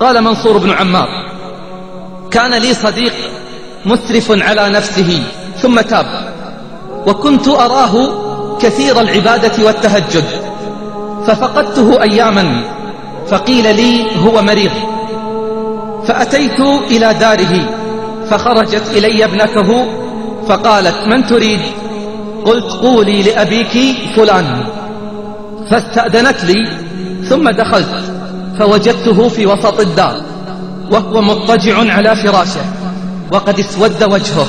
قال منصور بن عمار كان لي صديق مسرف على نفسه ثم تاب وكنت أراه كثير العبادة والتهجد ففقدته أياما فقيل لي هو مريض فأتيت إلى داره فخرجت إلي ابنته فقالت من تريد؟ قلت قولي لأبيك فلان فاستأذنت لي ثم دخلت. فوجدته في وسط الدار وهو مضطجع على فراشه وقد اسود وجهه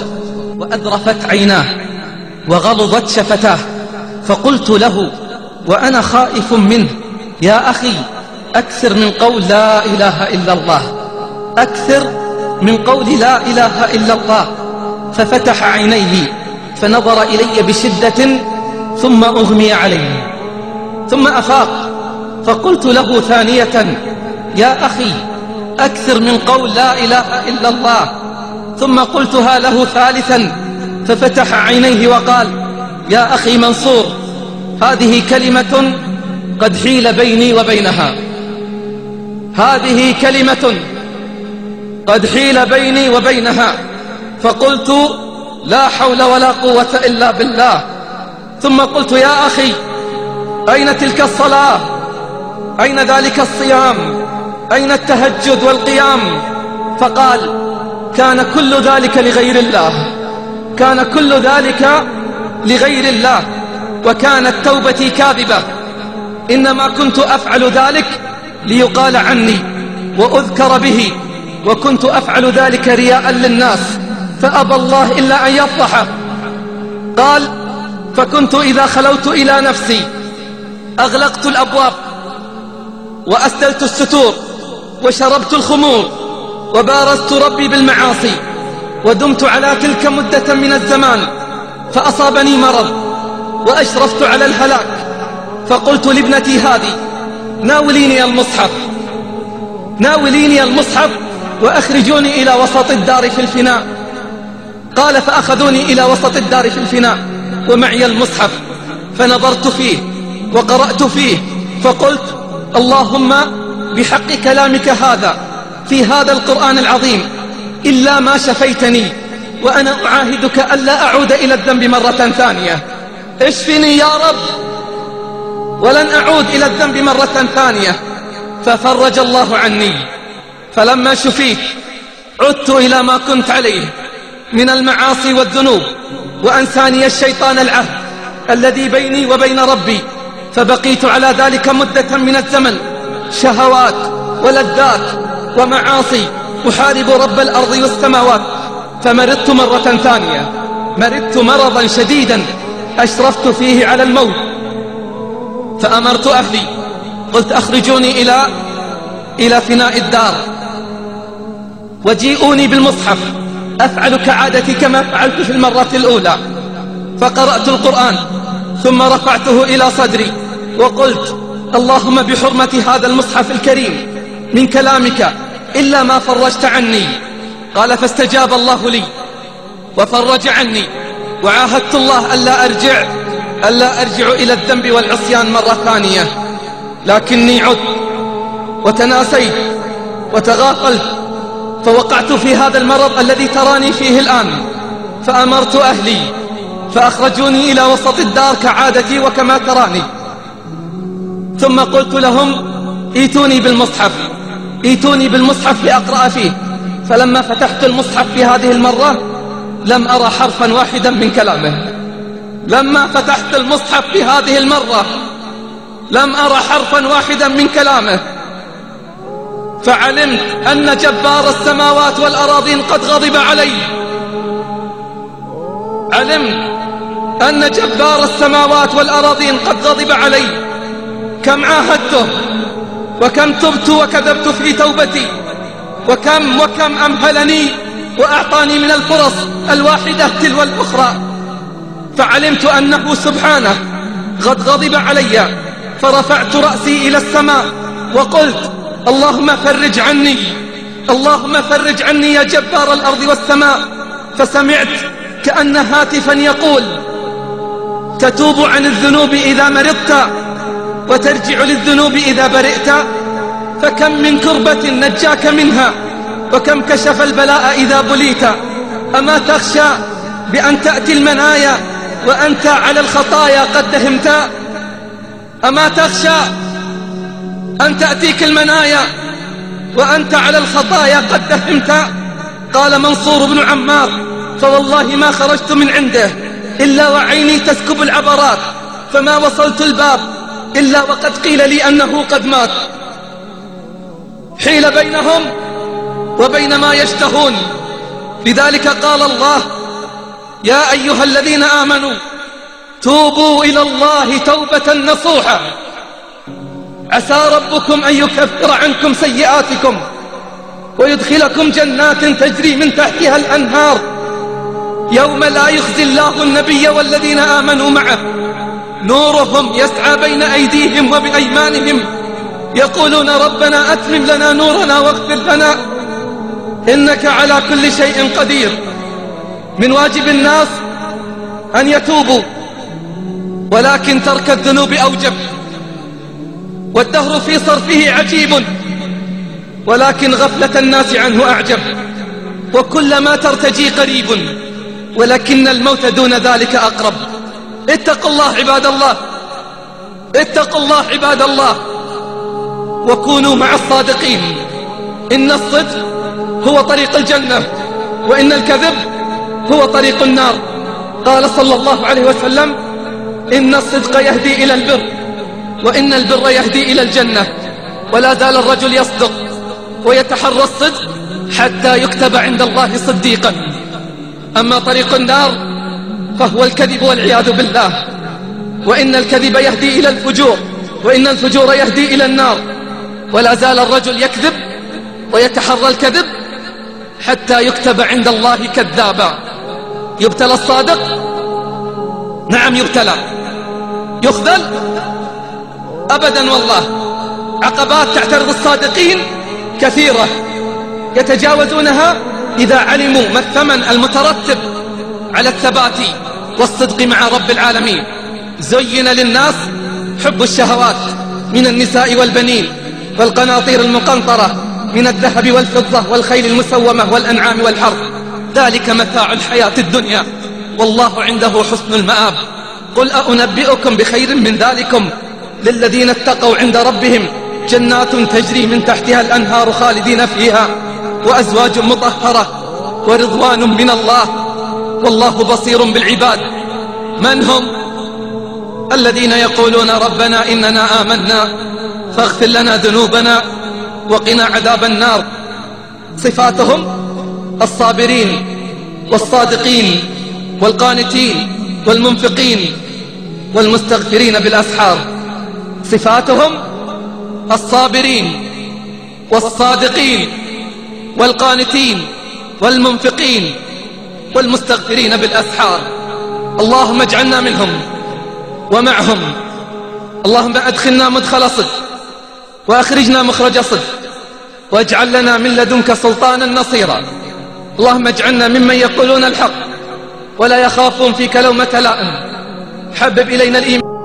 وأذرفت عيناه وغلظت شفتاه فقلت له وأنا خائف منه يا أخي أكثر من قول لا إله إلا الله أكثر من قول لا إله إلا الله. ففتح عينيه فنظر إلي بشدة ثم أغمي عليه ثم أفاق فقلت له ثانية يا أخي أكثر من قول لا إله إلا الله. ثم قلتها له ثالثا ففتح عينيه وقال يا أخي منصور هذه كلمة قد حيل بيني وبينها. هذه كلمة قد حيل بيني وبينها. فقلت لا حول ولا قوة إلا بالله. ثم قلت يا أخي أين تلك الصلاة؟ أين ذلك الصيام؟ أين التهجد والقيام؟ فقال كان كل ذلك لغير الله. كان كل ذلك لغير الله. وكانت توبتي كاذبة. إنما كنت أفعل ذلك ليقال عني وأذكر به. وكنت أفعل ذلك رياء للناس. فأبى الله إلا أن يفضح. قال فكنت إذا خلوت إلى نفسي أغلقت الأبواب. وأسدلت الستور وشربت الخمور وبارزت ربي بالمعاصي ودمت على تلك مدة من الزمان فأصابني مرض وأشرفت على الهلاك فقلت لابنتي هذه ناوليني المصحف ناوليني المصحف وأخرجوني إلى وسط الدار في الفناء. قال فأخذوني إلى وسط الدار في الفناء ومعي المصحف فنظرت فيه وقرأت فيه فقلت اللهم بحق كلامك هذا في هذا القرآن العظيم إلا ما شفيتني وأنا أعاهدك ألا أعود إلى الذنب مرة ثانية. اشفني يا رب ولن أعود إلى الذنب مرة ثانية. ففرج الله عني. فلما شفيت عدت إلى ما كنت عليه من المعاصي والذنوب وأنساني الشيطان العهد الذي بيني وبين ربي فبقيت على ذلك مدة من الزمن. شهوات ولذات ومعاصي أحارب رب الأرض والسماوات. فمرضت مرة ثانية. مرضت مرضا شديدا أشرفت فيه على الموت. فأمرت أهلي. قلت أخرجوني إلى إلى فناء الدار. وجيئوني بالمصحف. أفعل كعادتي كما فعلت في المرة الأولى. فقرأت القرآن. ثم رفعته إلى صدري. وقلت اللهم بحرمة هذا المصحف الكريم من كلامك إلا ما فرجت عني. قال فاستجاب الله لي وفرج عني وعاهدت الله ألا أرجع ألا أرجع إلى الذنب والعصيان مرة ثانية. لكني عدت وتناسيت وتغافلت فوقعت في هذا المرض الذي تراني فيه الآن. فأمرت أهلي فأخرجوني إلى وسط الدار كعادتي وكما تراني. ثم قلت لهم إيتوني بالمصحف إيتوني بالمصحف لأقرأ فيه. فلما فتحت المصحف في هذه المرة لم أرى حرفا واحدا من كلامه. لما فتحت المصحف في هذه المرة لم أرى حرفا واحدا من كلامه. فعلمت أن جبار السماوات والأراضين قد غضب علي. علمت أن جبار السماوات والأراضين قد غضب علي. كم عاهدته وكم تبت وكذبت في توبتي وكم وكم أمهلني وأعطاني من الفرص الواحدة تلو الأخرى. فعلمت أنه سبحانه قد غضب علي فرفعت رأسي إلى السماء وقلت اللهم فرج عني اللهم فرج عني يا جبار الأرض والسماء. فسمعت كأن هاتفا يقول تتوب عن الذنوب إذا مرضت وترجع للذنوب إذا برئت. فكم من كربة نجاك منها وكم كشف البلاء إذا بليت. أما تخشى بأن تأتي المنايا وأنت على الخطايا قد دهمت. أما تخشى أن تأتيك المنايا وأنت على الخطايا قد دهمت. قال منصور بن عمار فوالله ما خرجت من عنده إلا وعيني تسكب العبرات فما وصلت الباب إلا وقد قيل لي أنه قد مات. حيل بينهم وبين ما يشتهون. لذلك قال الله يا أيها الذين آمنوا توبوا إلى الله توبة نصوحة. عسى ربكم أن يكفر عنكم سيئاتكم ويدخلكم جنات تجري من تحتها الأنهار. يوم لا يخزي الله النبي والذين آمنوا معه. نورهم يسعى بين أيديهم وبأيمانهم. يقولون ربنا أتمم لنا نورنا واغفر لنا. إنك على كل شيء قدير. من واجب الناس أن يتوبوا ولكن ترك الذنوب أوجب. والدهر في صرفه عجيب ولكن غفلة الناس عنه أعجب. وكلما ترتجي قريب ولكن الموت دون ذلك أقرب. اتقوا الله عباد الله. اتقوا الله عباد الله. وكونوا مع الصادقين. إن الصدق هو طريق الجنة وإن الكذب هو طريق النار. قال صلى الله عليه وسلم إن الصدق يهدي إلى البر وإن البر يهدي إلى الجنة. ولا زال الرجل يصدق ويتحرى الصدق حتى يكتب عند الله صديقا. أما طريق النار فهو الكذب والعياذ بالله. وإن الكذب يهدي إلى الفجور وإن الفجور يهدي إلى النار. ولا زال الرجل يكذب ويتحرى الكذب حتى يكتب عند الله كذابا. يبتلى الصادق نعم يبتلى. يخذل؟ أبدا والله. عقبات تعترض الصادقين كثيرة. يتجاوزونها إذا علموا ما الثمن المترتب على الثبات. والصدق مع رب العالمين. زين للناس حب الشهوات من النساء والبنين والقناطير المقنطرة من الذهب والفضة والخيل المسومة والأنعام والحرث. ذلك متاع الحياة الدنيا. والله عنده حسن المآب. قل أنبئكم بخير من ذلكم. للذين اتقوا عند ربهم جنات تجري من تحتها الأنهار خالدين فيها. وأزواج مطهرة ورضوان من الله. والله بصير بالعباد. من هم؟ الذين يقولون ربنا إننا آمنا. فاغفر لنا ذنوبنا وقنا عذاب النار. صفاتهم الصابرين والصادقين والقانتين والمنفقين والمستغفرين بالأسحار. صفاتهم الصابرين والصادقين والقانتين والمنفقين والمستغفرين بالأسحار. اللهم اجعلنا منهم ومعهم. اللهم أدخلنا مدخل صدق وأخرجنا مخرج صدق واجعل لنا من لدنك سلطانا نصيرا. اللهم اجعلنا ممن يقولون الحق ولا يخافون فيك لومة لائم. حبب إلينا الإيمان.